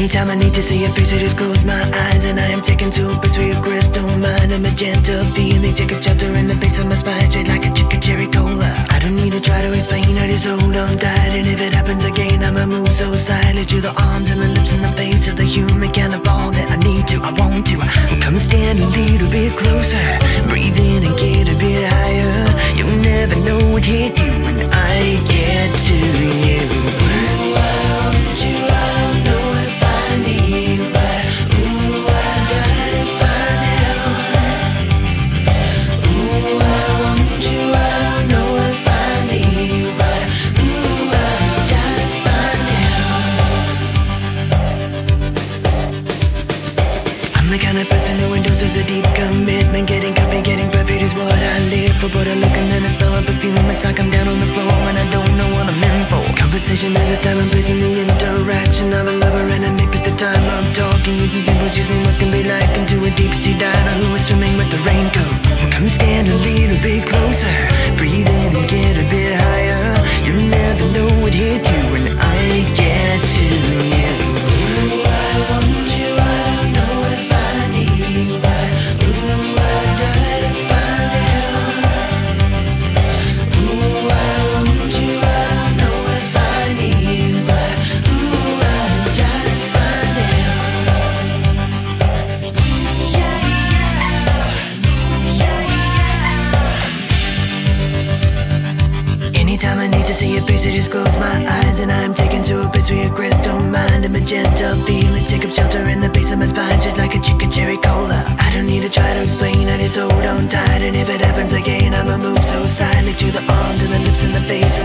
Anytime I need to see your face, I just close my eyes And I am taken to a place where crystal mind. A magenta feeling, take a shelter in the base of my spine Straight like a chicken cherry cola. I don't need to try to explain, I just hold on tight And if it happens again, I'ma move so slightly To the arms and the lips and the face of the human kind of all that I need to, I want to. Come stand a little bit closer kind of person who endorses a deep commitment. Getting coffee, getting perfect is what I live for. But I look and then I smell a perfume. It's like I'm down on the floor and I don't know what I'm in for. Conversation has a time and place in the interaction of a lover and a mate. At the time I'm talking, using symbols, using what can be like. Into a deep sea diver who is swimming with the raincoat? Well, Come stand a little bit closer I just close my eyes And I'm taken to a place where your crystal mind And magenta feelings take up shelter in the base of my spine Shit like a chicken cherry cola. I don't need to try to explain, I just hold on tight And if it happens again, I'ma move so silently To the arms and the lips and the face